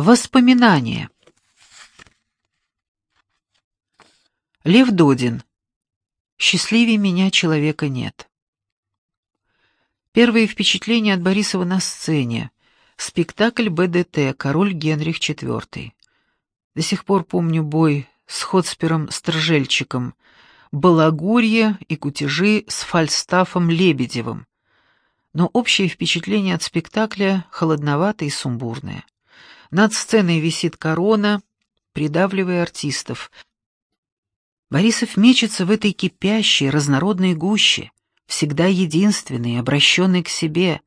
Воспоминания. Лев Додин. Счастливее меня человека нет. Первые впечатления от Борисова на сцене. Спектакль БДТ «Король Генрих IV». До сих пор помню бой с Хотспером-Стржельчиком, балагурье и кутежи с Фальстафом Лебедевым. Но общее впечатление от спектакля холодноватое и сумбурное. Над сценой висит корона, придавливая артистов. Борисов мечется в этой кипящей, разнородной гуще, всегда единственный, обращенный к себе.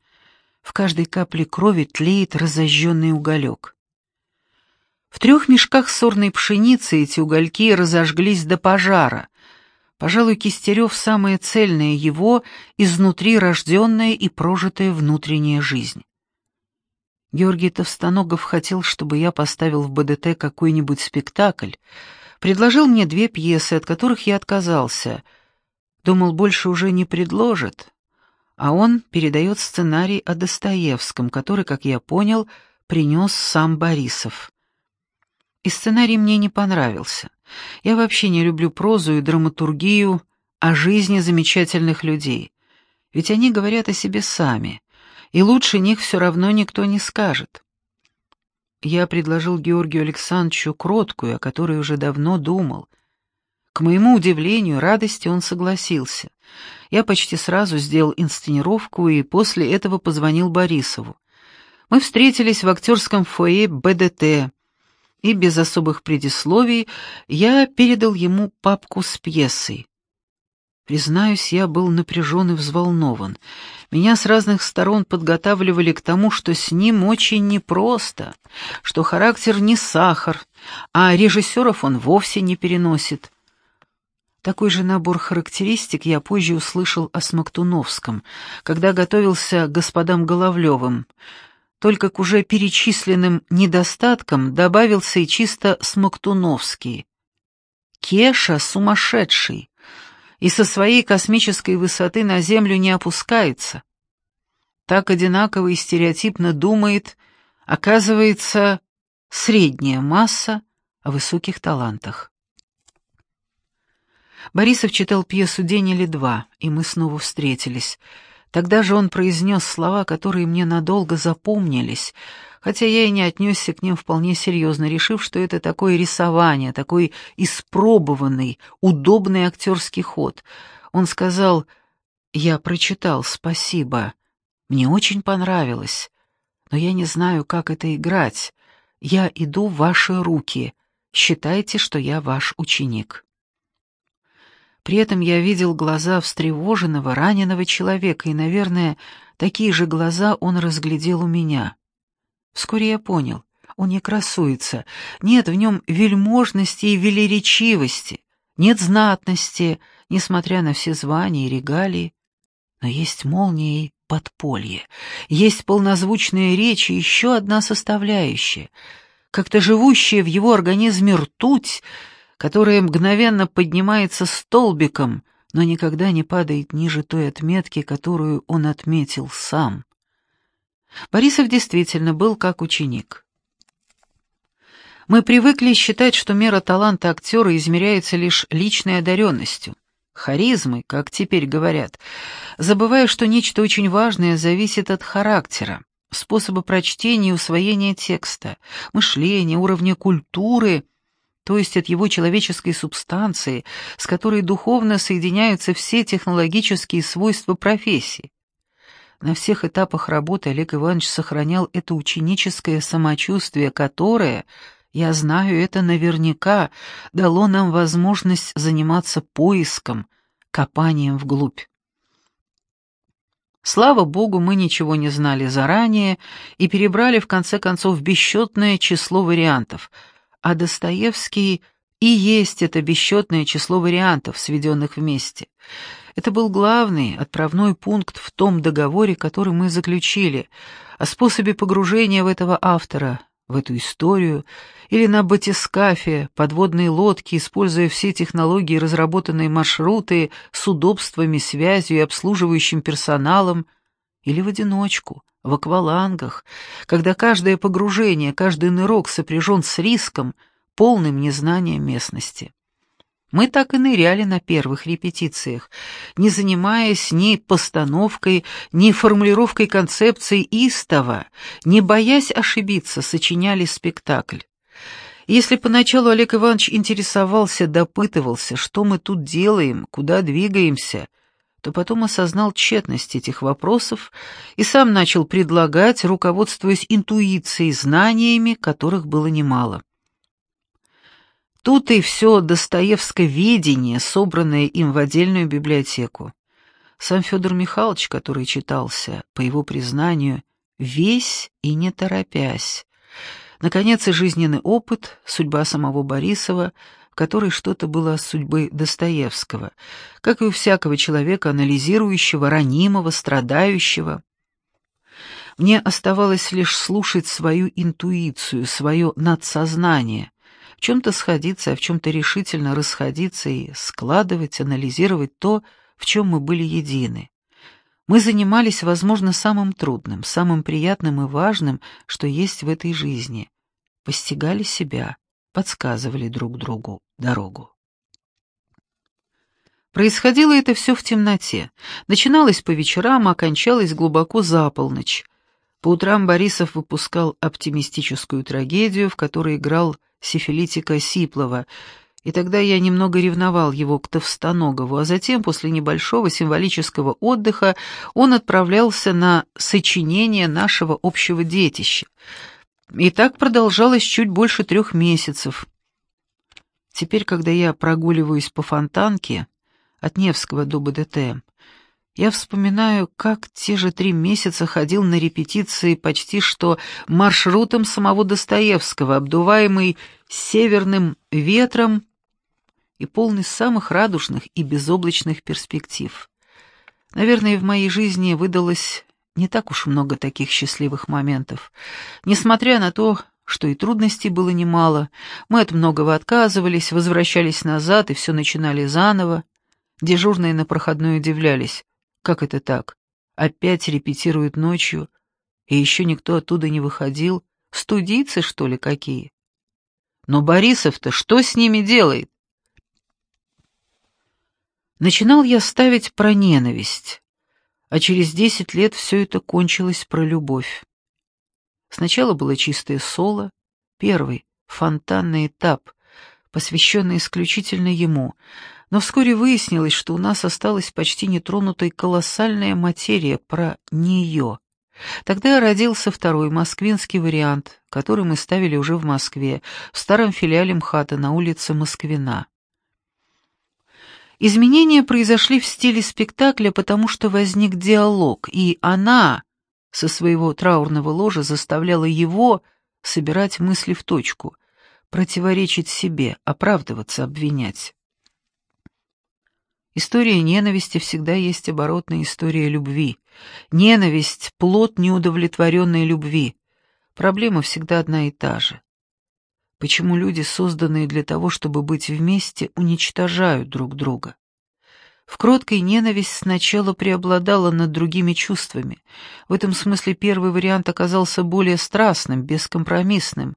В каждой капле крови тлеет разожженный уголек. В трех мешках сорной пшеницы эти угольки разожглись до пожара. Пожалуй, Кистерев — самое цельное его, изнутри рожденная и прожитая внутренняя жизнь. Георгий Товстоногов хотел, чтобы я поставил в БДТ какой-нибудь спектакль, предложил мне две пьесы, от которых я отказался. Думал, больше уже не предложит. А он передает сценарий о Достоевском, который, как я понял, принес сам Борисов. И сценарий мне не понравился. Я вообще не люблю прозу и драматургию о жизни замечательных людей. Ведь они говорят о себе сами и лучше них все равно никто не скажет. Я предложил Георгию Александровичу кроткую, о которой уже давно думал. К моему удивлению, радости он согласился. Я почти сразу сделал инсценировку и после этого позвонил Борисову. Мы встретились в актерском фойе БДТ, и без особых предисловий я передал ему папку с пьесой. Признаюсь, я был напряжен и взволнован. Меня с разных сторон подготавливали к тому, что с ним очень непросто, что характер не сахар, а режиссеров он вовсе не переносит. Такой же набор характеристик я позже услышал о Смоктуновском, когда готовился к господам Головлевым. Только к уже перечисленным недостаткам добавился и чисто Смоктуновский. Кеша сумасшедший и со своей космической высоты на Землю не опускается. Так одинаково и стереотипно думает, оказывается, средняя масса о высоких талантах. Борисов читал пьесу «День или два», и мы снова встретились. Тогда же он произнес слова, которые мне надолго запомнились — хотя я и не отнесся к ним вполне серьезно, решив, что это такое рисование, такой испробованный, удобный актерский ход. Он сказал, «Я прочитал, спасибо. Мне очень понравилось, но я не знаю, как это играть. Я иду в ваши руки. Считайте, что я ваш ученик». При этом я видел глаза встревоженного, раненого человека, и, наверное, такие же глаза он разглядел у меня. Вскоре я понял, он не красуется, нет в нем вельможности и велеречивости, нет знатности, несмотря на все звания и регалии. Но есть молния и подполье, есть полнозвучная речь и еще одна составляющая, как-то живущая в его организме ртуть, которая мгновенно поднимается столбиком, но никогда не падает ниже той отметки, которую он отметил сам. Борисов действительно был как ученик. Мы привыкли считать, что мера таланта актера измеряется лишь личной одаренностью, харизмой, как теперь говорят, забывая, что нечто очень важное зависит от характера, способа прочтения и усвоения текста, мышления, уровня культуры, то есть от его человеческой субстанции, с которой духовно соединяются все технологические свойства профессии. На всех этапах работы Олег Иванович сохранял это ученическое самочувствие, которое, я знаю это наверняка, дало нам возможность заниматься поиском, копанием вглубь. Слава богу, мы ничего не знали заранее и перебрали в конце концов бесчетное число вариантов, а Достоевский и есть это бесчетное число вариантов, сведенных вместе — это был главный отправной пункт в том договоре, который мы заключили, о способе погружения в этого автора, в эту историю, или на батискафе, подводные лодки, используя все технологии, разработанные маршруты с удобствами, связью и обслуживающим персоналом, или в одиночку, в аквалангах, когда каждое погружение, каждый нырок сопряжен с риском, полным незнанием местности. Мы так и ныряли на первых репетициях, не занимаясь ни постановкой, ни формулировкой концепции истово, не боясь ошибиться, сочиняли спектакль. Если поначалу Олег Иванович интересовался, допытывался, что мы тут делаем, куда двигаемся, то потом осознал тщетность этих вопросов и сам начал предлагать, руководствуясь интуицией, знаниями, которых было немало. Тут и все Достоевское видение, собранное им в отдельную библиотеку. Сам Федор Михайлович, который читался, по его признанию, весь и не торопясь. Наконец, и жизненный опыт, судьба самого Борисова, которой что-то было с судьбой Достоевского, как и у всякого человека, анализирующего, ранимого, страдающего. Мне оставалось лишь слушать свою интуицию, свое надсознание, в чем-то сходиться, а в чем-то решительно расходиться и складывать, анализировать то, в чем мы были едины. Мы занимались, возможно, самым трудным, самым приятным и важным, что есть в этой жизни. Постигали себя, подсказывали друг другу дорогу. Происходило это все в темноте. Начиналось по вечерам, а кончалось глубоко за полночь. По утрам Борисов выпускал оптимистическую трагедию, в которой играл сифилитика Сиплова, и тогда я немного ревновал его к Товстоногову, а затем, после небольшого символического отдыха, он отправлялся на сочинение нашего общего детища. И так продолжалось чуть больше трех месяцев. Теперь, когда я прогуливаюсь по Фонтанке, от Невского до БДТ, я вспоминаю, как те же три месяца ходил на репетиции почти что маршрутом самого Достоевского, обдуваемый северным ветром и полный самых радужных и безоблачных перспектив. Наверное, в моей жизни выдалось не так уж много таких счастливых моментов. Несмотря на то, что и трудностей было немало, мы от многого отказывались, возвращались назад и все начинали заново. Дежурные на проходной удивлялись. Как это так? Опять репетируют ночью, и еще никто оттуда не выходил? Студийцы, что ли, какие? Но Борисов-то что с ними делает? Начинал я ставить про ненависть, а через десять лет все это кончилось про любовь. Сначала было чистое соло, первый, фонтанный этап, посвященный исключительно ему — но вскоре выяснилось, что у нас осталась почти нетронутой колоссальная материя про нее. Тогда родился второй москвинский вариант, который мы ставили уже в Москве, в старом филиале МХАТа на улице Москвина. Изменения произошли в стиле спектакля, потому что возник диалог, и она со своего траурного ложа заставляла его собирать мысли в точку, противоречить себе, оправдываться, обвинять. История ненависти всегда есть оборотная история любви. Ненависть — плод неудовлетворенной любви. Проблема всегда одна и та же. Почему люди, созданные для того, чтобы быть вместе, уничтожают друг друга? В кроткой ненависть сначала преобладала над другими чувствами. В этом смысле первый вариант оказался более страстным, бескомпромиссным,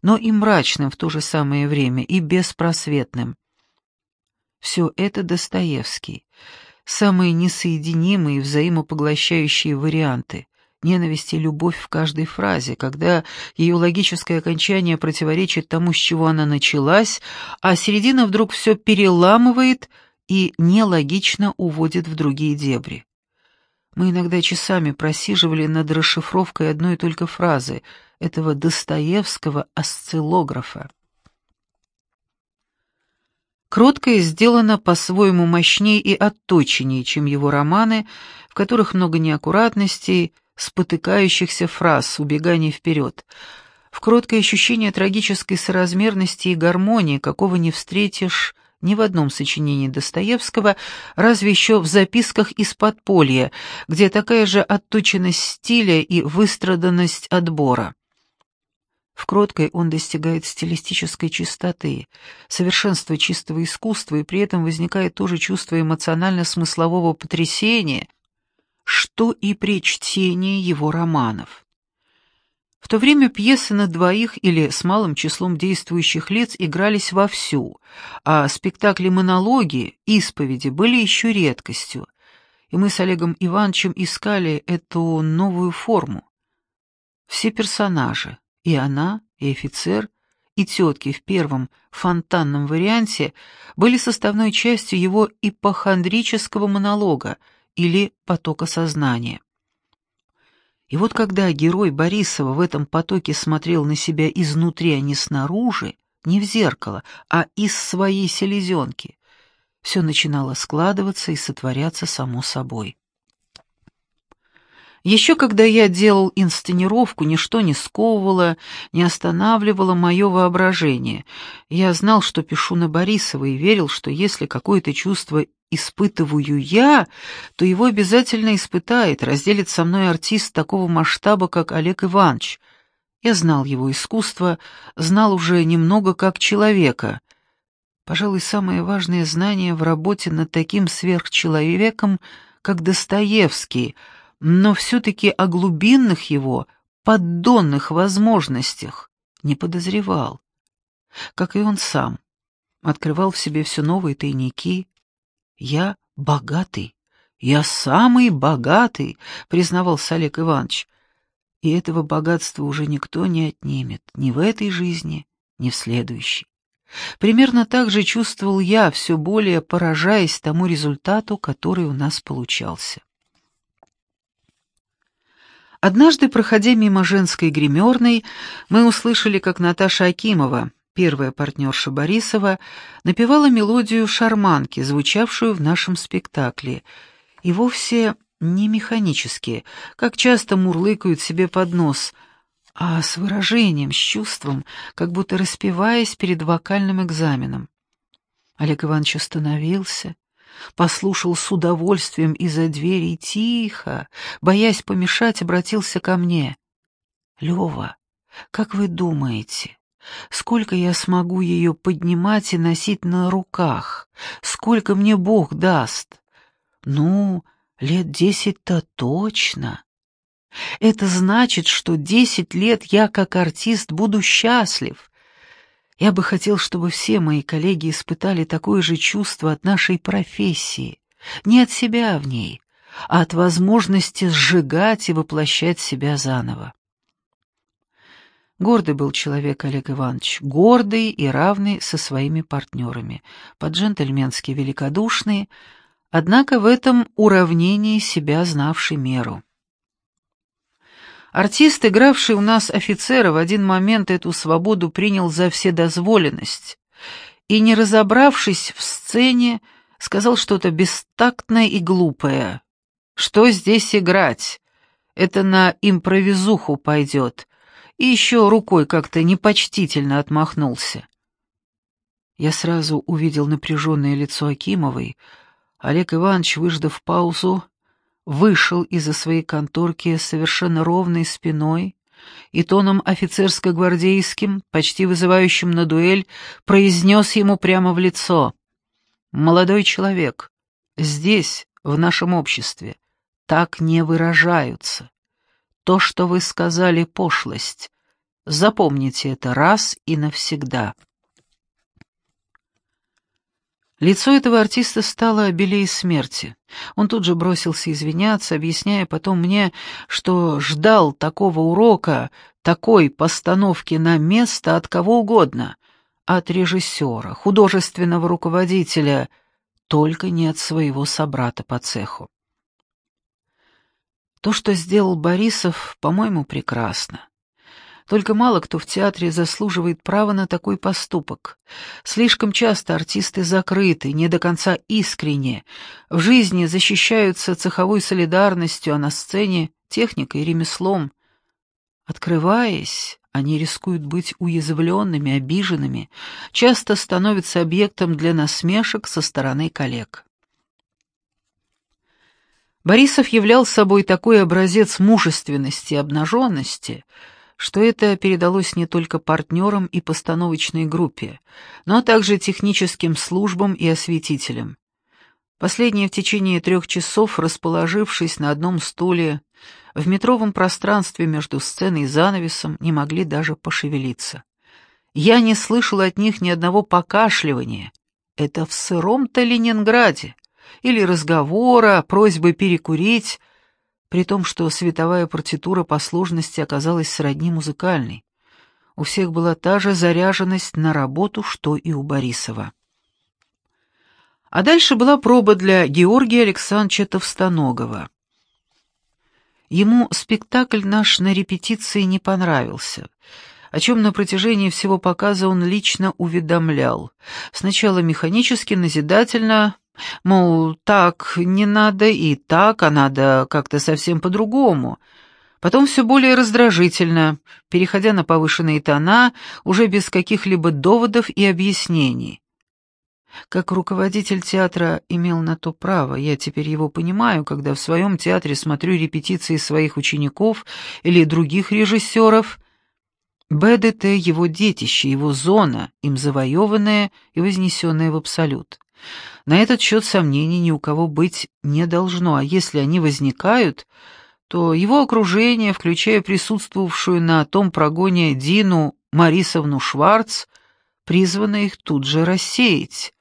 но и мрачным в то же самое время, и беспросветным. Все это Достоевский. Самые несоединимые и взаимопоглощающие варианты. Ненависть и любовь в каждой фразе, когда ее логическое окончание противоречит тому, с чего она началась, а середина вдруг все переламывает и нелогично уводит в другие дебри. Мы иногда часами просиживали над расшифровкой одной только фразы этого Достоевского осциллографа. Кроткое сделано по-своему мощнее и отточеннее, чем его романы, в которых много неаккуратностей, спотыкающихся фраз, убеганий вперед. В кроткое ощущение трагической соразмерности и гармонии, какого не встретишь ни в одном сочинении Достоевского, разве еще в записках из подполья, где такая же отточенность стиля и выстраданность отбора. В кроткой он достигает стилистической чистоты, совершенства чистого искусства, и при этом возникает тоже чувство эмоционально-смыслового потрясения, что и при чтении его романов. В то время пьесы на двоих или с малым числом действующих лиц игрались вовсю, а спектакли-монологи, исповеди были еще редкостью, и мы с Олегом Ивановичем искали эту новую форму. Все персонажи, и она, и офицер, и тетки в первом фонтанном варианте были составной частью его ипохондрического монолога или потока сознания. И вот когда герой Борисова в этом потоке смотрел на себя изнутри, а не снаружи, не в зеркало, а из своей селезенки, все начинало складываться и сотворяться само собой. Еще когда я делал инсценировку, ничто не сковывало, не останавливало мое воображение. Я знал, что пишу на Борисова, и верил, что если какое-то чувство испытываю я, то его обязательно испытает, разделит со мной артист такого масштаба, как Олег Иванович. Я знал его искусство, знал уже немного как человека. Пожалуй, самое важное знание в работе над таким сверхчеловеком, как Достоевский, но все-таки о глубинных его, поддонных возможностях не подозревал. Как и он сам, открывал в себе все новые тайники, «Я богатый, я самый богатый», — признавался Олег Иванович. «И этого богатства уже никто не отнимет, ни в этой жизни, ни в следующей». Примерно так же чувствовал я, все более поражаясь тому результату, который у нас получался. Однажды, проходя мимо женской гримерной, мы услышали, как Наташа Акимова, первая партнерша Борисова, напевала мелодию шарманки, звучавшую в нашем спектакле, и вовсе не механически, как часто мурлыкают себе под нос, а с выражением, с чувством, как будто распеваясь перед вокальным экзаменом. Олег Иванович остановился, послушал с удовольствием из-за двери тихо, боясь помешать, обратился ко мне. «Лёва, как вы думаете, Сколько я смогу ее поднимать и носить на руках? Сколько мне Бог даст? Ну, лет десять-то точно. Это значит, что десять лет я как артист буду счастлив. Я бы хотел, чтобы все мои коллеги испытали такое же чувство от нашей профессии. Не от себя в ней, а от возможности сжигать и воплощать себя заново. Гордый был человек Олег Иванович, гордый и равный со своими партнерами, по-джентльменски великодушный, однако в этом уравнении себя знавший меру. Артист, игравший у нас офицера, в один момент эту свободу принял за вседозволенность и, не разобравшись в сцене, сказал что-то бестактное и глупое. «Что здесь играть? Это на импровизуху пойдет и еще рукой как-то непочтительно отмахнулся. Я сразу увидел напряженное лицо Акимовой. Олег Иванович, выждав паузу, вышел из-за своей конторки совершенно ровной спиной и тоном офицерско-гвардейским, почти вызывающим на дуэль, произнес ему прямо в лицо. «Молодой человек, здесь, в нашем обществе, так не выражаются. То, что вы сказали, пошлость. Запомните это раз и навсегда. Лицо этого артиста стало белее смерти. Он тут же бросился извиняться, объясняя потом мне, что ждал такого урока, такой постановки на место от кого угодно, от режиссера, художественного руководителя, только не от своего собрата по цеху. То, что сделал Борисов, по-моему, прекрасно. Только мало кто в театре заслуживает права на такой поступок. Слишком часто артисты закрыты, не до конца искренне, в жизни защищаются цеховой солидарностью, а на сцене — техникой и ремеслом. Открываясь, они рискуют быть уязвленными, обиженными, часто становятся объектом для насмешек со стороны коллег. Борисов являл собой такой образец мужественности и обнаженности, что это передалось не только партнерам и постановочной группе, но также техническим службам и осветителям. Последние в течение трех часов, расположившись на одном стуле, в метровом пространстве между сценой и занавесом, не могли даже пошевелиться. Я не слышал от них ни одного покашливания. Это в сыром-то Ленинграде. Или разговора, просьбы перекурить, при том, что световая партитура по сложности оказалась сродни музыкальной. У всех была та же заряженность на работу, что и у Борисова. А дальше была проба для Георгия Александровича Товстоногова. Ему спектакль наш на репетиции не понравился, о чем на протяжении всего показа он лично уведомлял. Сначала механически, назидательно, мол, так не надо и так, а надо как-то совсем по-другому. Потом все более раздражительно, переходя на повышенные тона, уже без каких-либо доводов и объяснений. Как руководитель театра имел на то право, я теперь его понимаю, когда в своем театре смотрю репетиции своих учеников или других режиссеров. БДТ — его детище, его зона, им завоеванная и вознесенная в абсолют. На этот счет сомнений ни у кого быть не должно, а если они возникают, то его окружение, включая присутствовавшую на том прогоне Дину Марисовну Шварц, призвано их тут же рассеять.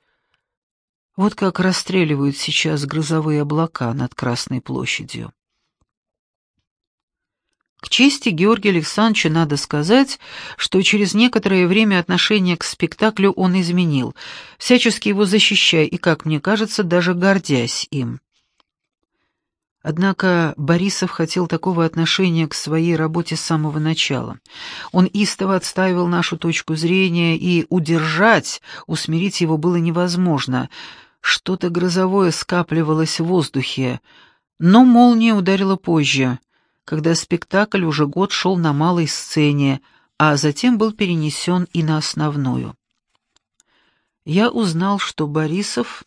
Вот как расстреливают сейчас грозовые облака над Красной площадью. К чести Георгия Александровича надо сказать, что через некоторое время отношение к спектаклю он изменил, всячески его защищая и, как мне кажется, даже гордясь им. Однако Борисов хотел такого отношения к своей работе с самого начала. Он истово отстаивал нашу точку зрения, и удержать, усмирить его было невозможно — что-то грозовое скапливалось в воздухе, но молния ударила позже, когда спектакль уже год шел на малой сцене, а затем был перенесен и на основную. Я узнал, что Борисов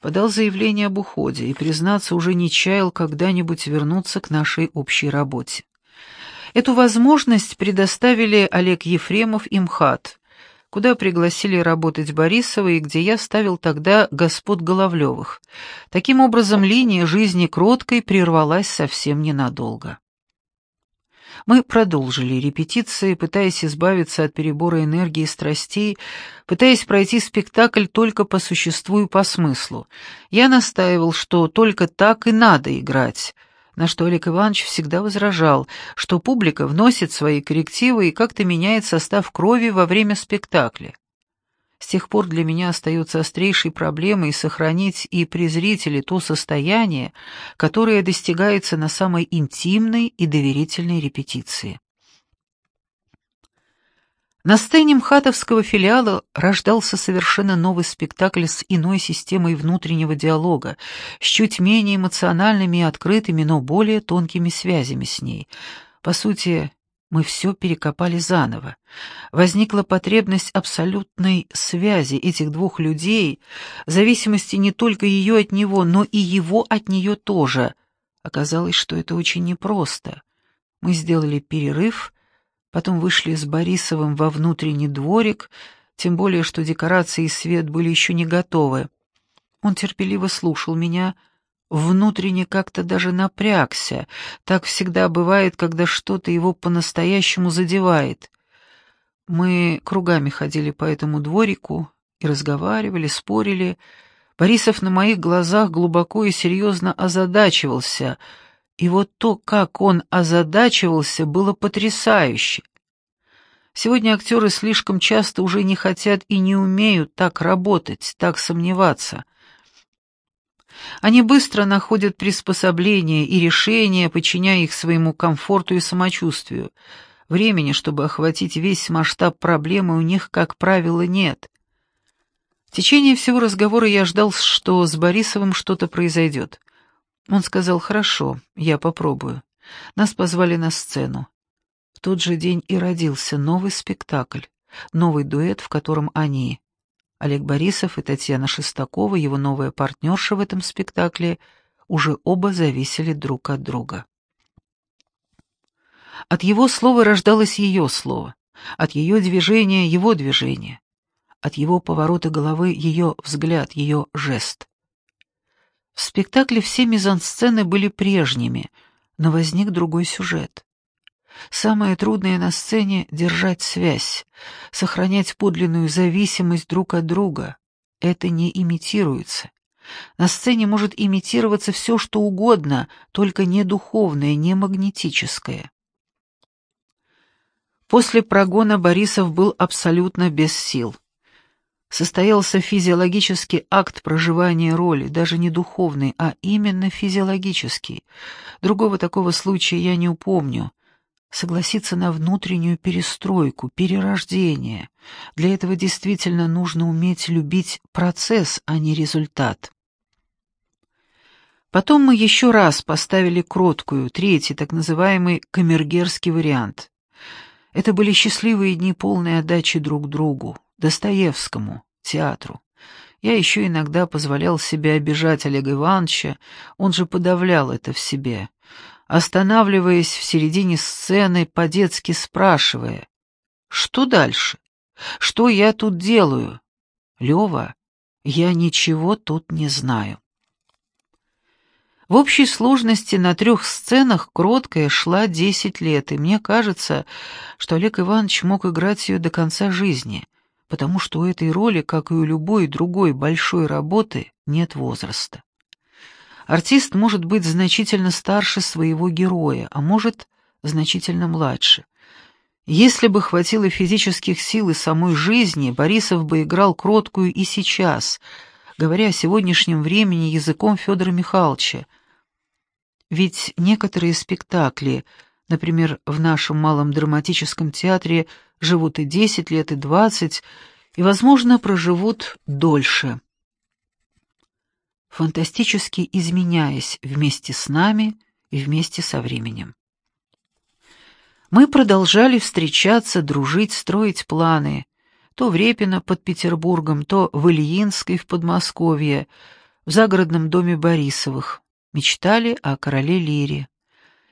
подал заявление об уходе и, признаться, уже не чаял когда-нибудь вернуться к нашей общей работе. Эту возможность предоставили Олег Ефремов и МХАТ, куда пригласили работать Борисова и где я ставил тогда господ Головлевых. Таким образом, линия жизни кроткой прервалась совсем ненадолго. Мы продолжили репетиции, пытаясь избавиться от перебора энергии и страстей, пытаясь пройти спектакль только по существу и по смыслу. Я настаивал, что только так и надо играть, на что Олег Иванович всегда возражал, что публика вносит свои коррективы и как-то меняет состав крови во время спектакля. С тех пор для меня остается острейшей проблемой сохранить и при зрителе то состояние, которое достигается на самой интимной и доверительной репетиции. На сцене МХАТовского филиала рождался совершенно новый спектакль с иной системой внутреннего диалога, с чуть менее эмоциональными и открытыми, но более тонкими связями с ней. По сути, мы все перекопали заново. Возникла потребность абсолютной связи этих двух людей, зависимости не только ее от него, но и его от нее тоже. Оказалось, что это очень непросто. Мы сделали перерыв — Потом вышли с Борисовым во внутренний дворик, тем более, что декорации и свет были еще не готовы. Он терпеливо слушал меня, внутренне как-то даже напрягся. Так всегда бывает, когда что-то его по-настоящему задевает. Мы кругами ходили по этому дворику и разговаривали, спорили. Борисов на моих глазах глубоко и серьезно озадачивался — и вот то, как он озадачивался, было потрясающе. Сегодня актеры слишком часто уже не хотят и не умеют так работать, так сомневаться. Они быстро находят приспособления и решения, подчиняя их своему комфорту и самочувствию. Времени, чтобы охватить весь масштаб проблемы, у них, как правило, нет. В течение всего разговора я ждал, что с Борисовым что-то произойдет. Он сказал, «Хорошо, я попробую». Нас позвали на сцену. В тот же день и родился новый спектакль, новый дуэт, в котором они, Олег Борисов и Татьяна Шестакова, его новая партнерша в этом спектакле, уже оба зависели друг от друга. От его слова рождалось ее слово, от ее движения — его движение, от его поворота головы — ее взгляд, ее жест. В спектакле все мизансцены были прежними, но возник другой сюжет. Самое трудное на сцене — держать связь, сохранять подлинную зависимость друг от друга. Это не имитируется. На сцене может имитироваться все, что угодно, только не духовное, не магнетическое. После прогона Борисов был абсолютно без сил. Состоялся физиологический акт проживания роли, даже не духовный, а именно физиологический. Другого такого случая я не упомню. Согласиться на внутреннюю перестройку, перерождение. Для этого действительно нужно уметь любить процесс, а не результат. Потом мы еще раз поставили кроткую, третий, так называемый камергерский вариант. Это были счастливые дни полной отдачи друг другу, Достоевскому, театру. Я еще иногда позволял себе обижать Олега Ивановича, он же подавлял это в себе, останавливаясь в середине сцены, по-детски спрашивая, «Что дальше? Что я тут делаю?» «Лева, я ничего тут не знаю». В общей сложности на трех сценах кроткая шла десять лет, и мне кажется, что Олег Иванович мог играть ее до конца жизни, потому что у этой роли, как и у любой другой большой работы, нет возраста. Артист может быть значительно старше своего героя, а может значительно младше. Если бы хватило физических сил и самой жизни, Борисов бы играл кроткую и сейчас — говоря о сегодняшнем времени языком Федора Михайловича. Ведь некоторые спектакли, например, в нашем малом драматическом театре, живут и 10 лет, и 20, и, возможно, проживут дольше. Фантастически изменяясь вместе с нами и вместе со временем. Мы продолжали встречаться, дружить, строить планы, то в Репино под Петербургом, то в Ильинской в Подмосковье, в загородном доме Борисовых. Мечтали о короле Лире.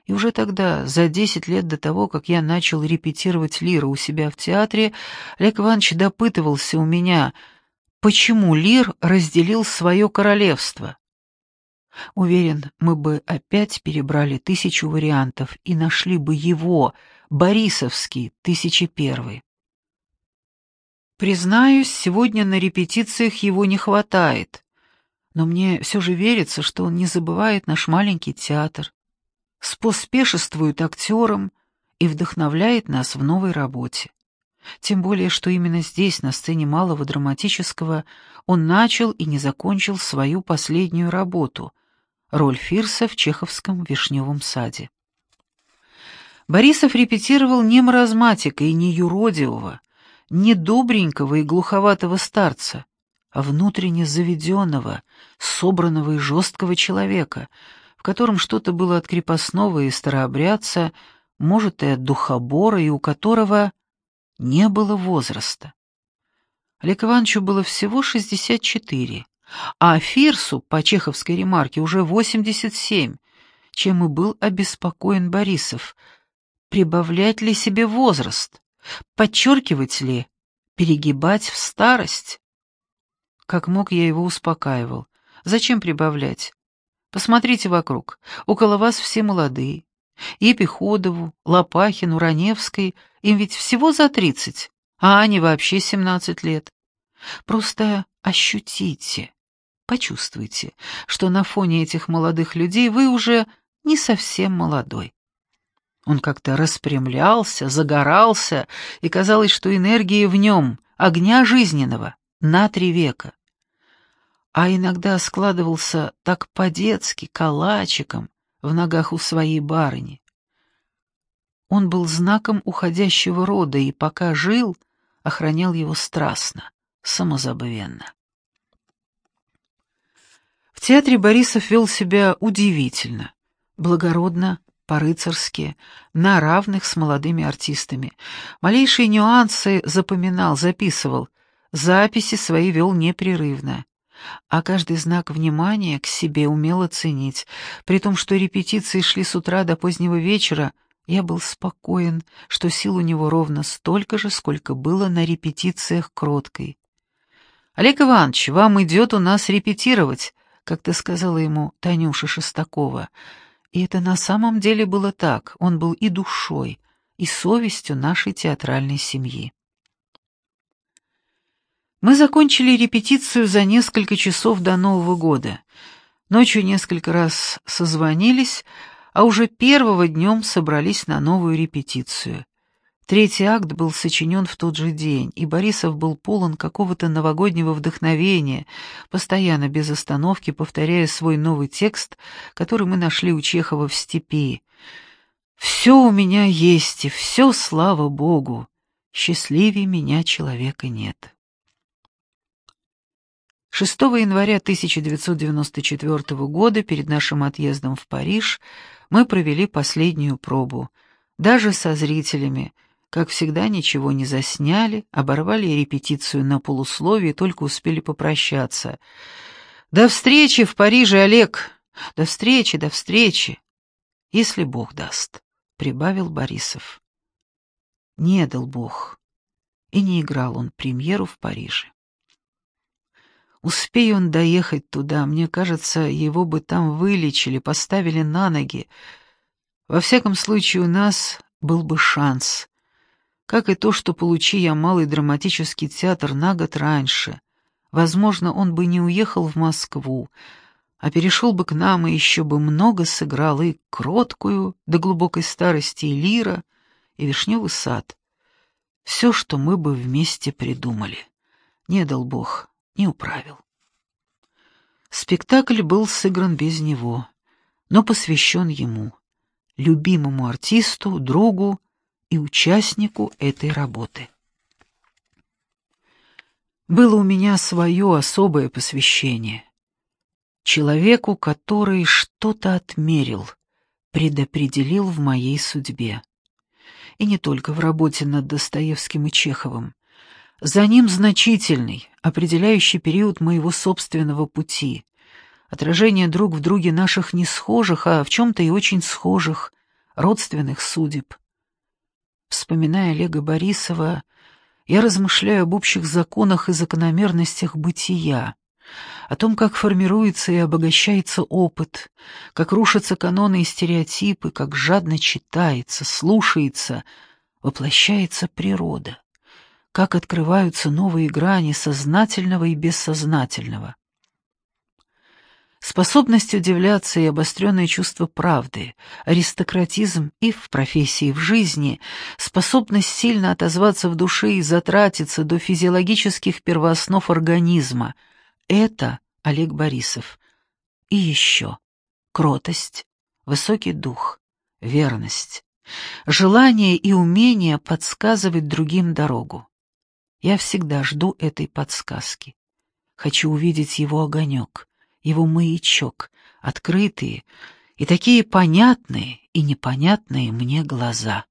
И уже тогда, за десять лет до того, как я начал репетировать Лира у себя в театре, Олег Иванович допытывался у меня, почему Лир разделил свое королевство. Уверен, мы бы опять перебрали тысячу вариантов и нашли бы его, Борисовский, тысячи первый. Признаюсь, сегодня на репетициях его не хватает, но мне все же верится, что он не забывает наш маленький театр, споспешествует актерам и вдохновляет нас в новой работе. Тем более, что именно здесь, на сцене малого драматического, он начал и не закончил свою последнюю работу — роль Фирса в чеховском «Вишневом саде». Борисов репетировал не маразматика и не юродивого, не добренького и глуховатого старца, а внутренне заведенного, собранного и жесткого человека, в котором что-то было от крепостного и старообрядца, может, и от духобора, и у которого не было возраста. Олег Ивановичу было всего 64, а Фирсу, по чеховской ремарке, уже 87, чем и был обеспокоен Борисов. Прибавлять ли себе возраст? Подчеркивать ли? Перегибать в старость? Как мог, я его успокаивал. Зачем прибавлять? Посмотрите вокруг. Около вас все молодые. И Пеходову, Лопахину, Раневской, им ведь всего за тридцать, а Ане вообще семнадцать лет. Просто ощутите, почувствуйте, что на фоне этих молодых людей вы уже не совсем молодой. Он как-то распрямлялся, загорался, и казалось, что энергии в нем, огня жизненного, на три века. А иногда складывался так по-детски, калачиком, в ногах у своей барыни. Он был знаком уходящего рода и, пока жил, охранял его страстно, самозабвенно. В театре Борисов вел себя удивительно, благородно, по-рыцарски, на равных с молодыми артистами. Малейшие нюансы запоминал, записывал, записи свои вел непрерывно. А каждый знак внимания к себе умел оценить, при том, что репетиции шли с утра до позднего вечера, я был спокоен, что сил у него ровно столько же, сколько было на репетициях кроткой. «Олег Иванович, вам идет у нас репетировать», как ты сказала ему, Танюша Шестакова. И это на самом деле было так. Он был и душой, и совестью нашей театральной семьи. Мы закончили репетицию за несколько часов до Нового года. Ночью несколько раз созвонились, а уже первого днем собрались на новую репетицию. Третий акт был сочинен в тот же день, и Борисов был полон какого-то новогоднего вдохновения, постоянно без остановки повторяя свой новый текст, который мы нашли у Чехова в степи. «Все у меня есть, и все, слава Богу, счастливее меня человека нет». 6 января 1994 года, перед нашим отъездом в Париж, мы провели последнюю пробу, даже со зрителями — как всегда, ничего не засняли, оборвали репетицию на полусловие, только успели попрощаться. «До встречи в Париже, Олег! До встречи, до встречи! Если Бог даст», — прибавил Борисов. Не дал Бог, и не играл он премьеру в Париже. Успей он доехать туда, мне кажется, его бы там вылечили, поставили на ноги. Во всяком случае, у нас был бы шанс как и то, что получи я малый драматический театр на год раньше. Возможно, он бы не уехал в Москву, а перешел бы к нам и еще бы много сыграл и кроткую до глубокой старости и лира, и вишневый сад. Все, что мы бы вместе придумали. Не дал Бог, не управил. Спектакль был сыгран без него, но посвящен ему, любимому артисту, другу, и участнику этой работы. Было у меня свое особое посвящение. Человеку, который что-то отмерил, предопределил в моей судьбе. И не только в работе над Достоевским и Чеховым. За ним значительный, определяющий период моего собственного пути, отражение друг в друге наших не схожих, а в чем-то и очень схожих, родственных судеб. Вспоминая Олега Борисова, я размышляю об общих законах и закономерностях бытия, о том, как формируется и обогащается опыт, как рушатся каноны и стереотипы, как жадно читается, слушается, воплощается природа, как открываются новые грани сознательного и бессознательного. Способность удивляться и обостренное чувство правды, аристократизм и в профессии, и в жизни, способность сильно отозваться в душе и затратиться до физиологических первооснов организма — это Олег Борисов. И еще кротость, высокий дух, верность, желание и умение подсказывать другим дорогу. Я всегда жду этой подсказки. Хочу увидеть его огонек — его маячок, открытые и такие понятные и непонятные мне глаза.